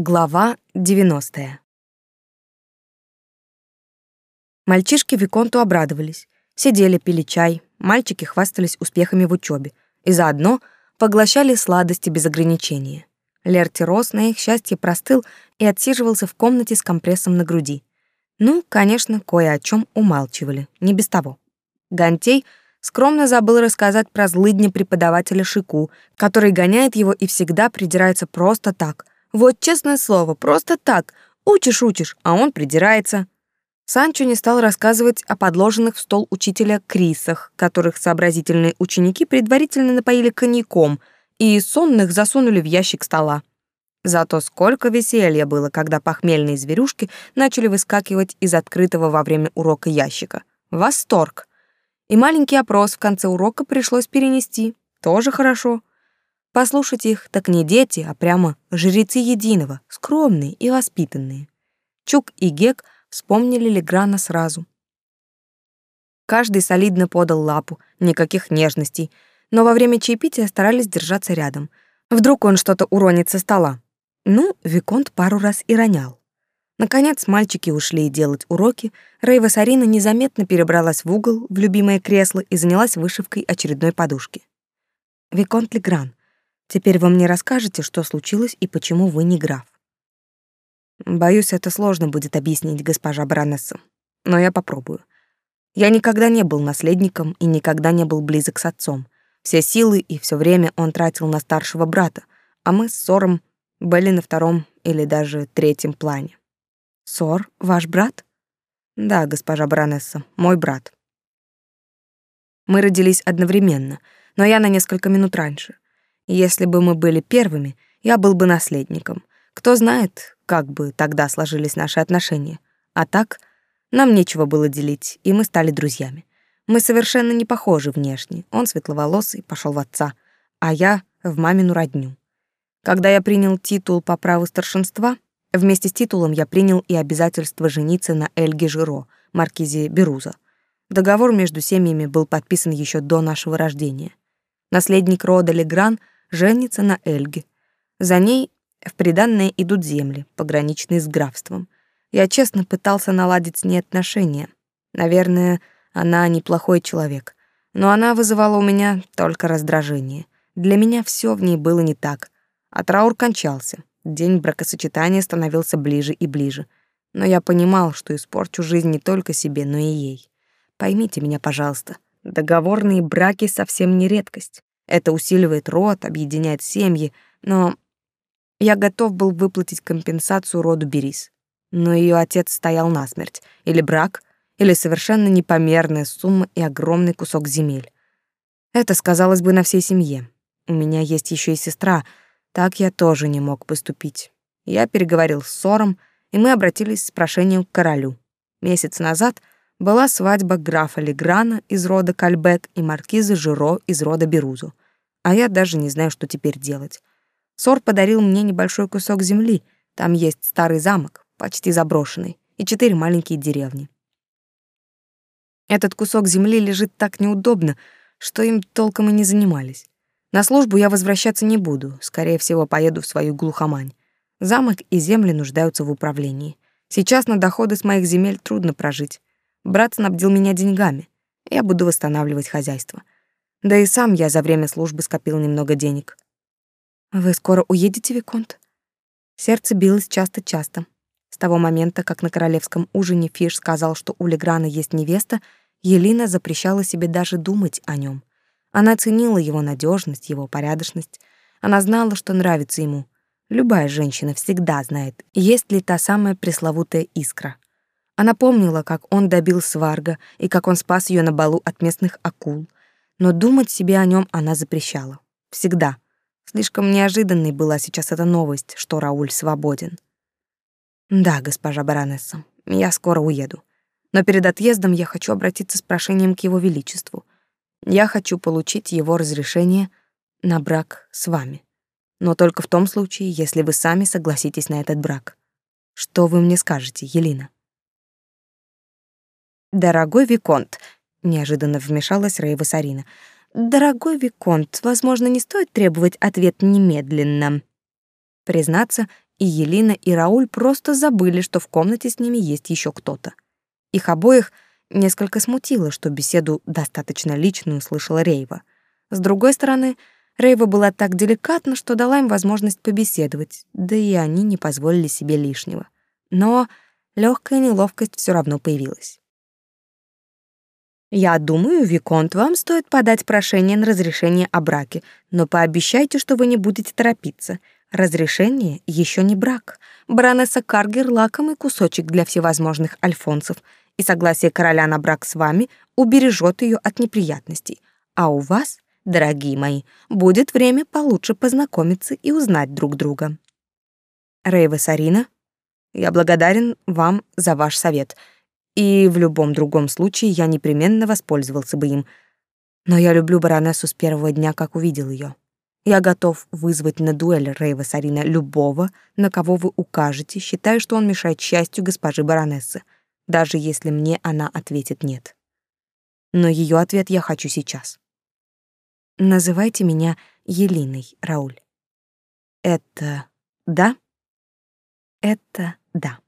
Глава 90. Мальчишки Виконту обрадовались. Сидели, пили чай, мальчики хвастались успехами в учебе и заодно поглощали сладости без ограничения. Лерти Рос на их счастье простыл и отсиживался в комнате с компрессом на груди. Ну, конечно, кое о чем умалчивали, не без того. Гантей скромно забыл рассказать про злыдня преподавателя Шику, который гоняет его и всегда придирается просто так — вот честное слово, просто так. Учишь-учишь, а он придирается. Санчо не стал рассказывать о подложенных в стол учителя крисах, которых сообразительные ученики предварительно напоили коньяком и сонных засунули в ящик стола. Зато сколько веселья было, когда похмельные зверюшки начали выскакивать из открытого во время урока ящика. Восторг! И маленький опрос в конце урока пришлось перенести. Тоже хорошо. Послушать их так не дети, а прямо жрецы единого, скромные и воспитанные. Чук и Гек вспомнили Леграна сразу. Каждый солидно подал лапу, никаких нежностей, но во время чаепития старались держаться рядом. Вдруг он что-то уронит со стола. Ну, Виконт пару раз и ронял. Наконец мальчики ушли делать уроки, Рейва Сарина незаметно перебралась в угол в любимое кресло и занялась вышивкой очередной подушки. Виконт Легран, Теперь вы мне расскажете, что случилось и почему вы не граф. Боюсь, это сложно будет объяснить, госпожа баронесса, но я попробую. Я никогда не был наследником и никогда не был близок с отцом. Все силы и все время он тратил на старшего брата, а мы с Сором были на втором или даже третьем плане. Сор, ваш брат? Да, госпожа баронесса, мой брат. Мы родились одновременно, но я на несколько минут раньше — если бы мы были первыми, я был бы наследником. Кто знает, как бы тогда сложились наши отношения. А так, нам нечего было делить, и мы стали друзьями. Мы совершенно не похожи внешне. Он светловолосый, пошел в отца, а я в мамину родню. Когда я принял титул по праву старшинства, вместе с титулом я принял и обязательство жениться на Эльге Жиро, маркизе Беруза. Договор между семьями был подписан еще до нашего рождения. Наследник рода Легран — женится на Эльге. За ней в приданное идут земли, пограничные с графством. Я честно пытался наладить с ней отношения. Наверное, она неплохой человек, но она вызывала у меня только раздражение. Для меня все в ней было не так. А траур кончался. День бракосочетания становился ближе и ближе. Но я понимал, что испорчу жизнь не только себе, но и ей. Поймите меня, пожалуйста, договорные браки совсем не редкость. Это усиливает род, объединяет семьи, но я готов был выплатить компенсацию роду Берис. Но ее отец стоял насмерть. Или брак, или совершенно непомерная сумма и огромный кусок земель. Это сказалось бы на всей семье. У меня есть еще и сестра, так я тоже не мог поступить. Я переговорил с Сором, и мы обратились с прошением к королю. Месяц назад была свадьба графа Леграна из рода Кальбек и маркизы Жиро из рода Берузу а я даже не знаю, что теперь делать. Сор подарил мне небольшой кусок земли, там есть старый замок, почти заброшенный, и четыре маленькие деревни. Этот кусок земли лежит так неудобно, что им толком и не занимались. На службу я возвращаться не буду, скорее всего, поеду в свою глухомань. Замок и земли нуждаются в управлении. Сейчас на доходы с моих земель трудно прожить. Брат снабдил меня деньгами. Я буду восстанавливать хозяйство. Да и сам я за время службы скопил немного денег. Вы скоро уедете, виконт? Сердце билось часто-часто. С того момента, как на королевском ужине Фиш сказал, что у Леграна есть невеста, Елина запрещала себе даже думать о нем. Она ценила его надежность, его порядочность. Она знала, что нравится ему. Любая женщина всегда знает, есть ли та самая пресловутая искра. Она помнила, как он добил Сварга и как он спас ее на балу от местных акул, но думать себе о нем она запрещала. Всегда. Слишком неожиданной была сейчас эта новость, что Рауль свободен. Да, госпожа баронесса, я скоро уеду. Но перед отъездом я хочу обратиться с прошением к его величеству. Я хочу получить его разрешение на брак с вами. Но только в том случае, если вы сами согласитесь на этот брак. Что вы мне скажете, Елена? Дорогой виконт, неожиданно вмешалась Рейва Сарина. Дорогой виконт, возможно, не стоит требовать ответ немедленно. Признаться, и Елена, и Рауль просто забыли, что в комнате с ними есть еще кто-то. Их обоих несколько смутило, что беседу достаточно личную слышала Рейва. С другой стороны, Рейва была так деликатна, что дала им возможность побеседовать, да и они не позволили себе лишнего. Но легкая неловкость все равно появилась. «Я думаю, Виконт, вам стоит подать прошение на разрешение о браке, но пообещайте, что вы не будете торопиться. Разрешение еще не брак. Баронесса Каргер — лакомый кусочек для всевозможных альфонсов, и согласие короля на брак с вами убережет ее от неприятностей. А у вас, дорогие мои, будет время получше познакомиться и узнать друг друга. Рейва Сарина, я благодарен вам за ваш совет, и в любом другом случае я непременно воспользовался бы им. Но я люблю баронессу с первого дня, как увидел ее. Я готов вызвать на дуэль Рейва Сарина любого, на кого вы укажете, считая, что он мешает счастью госпожи баронессы, даже если мне она ответит нет. Но ее ответ я хочу сейчас. Называйте меня Елиной, Рауль. Это да? Это да.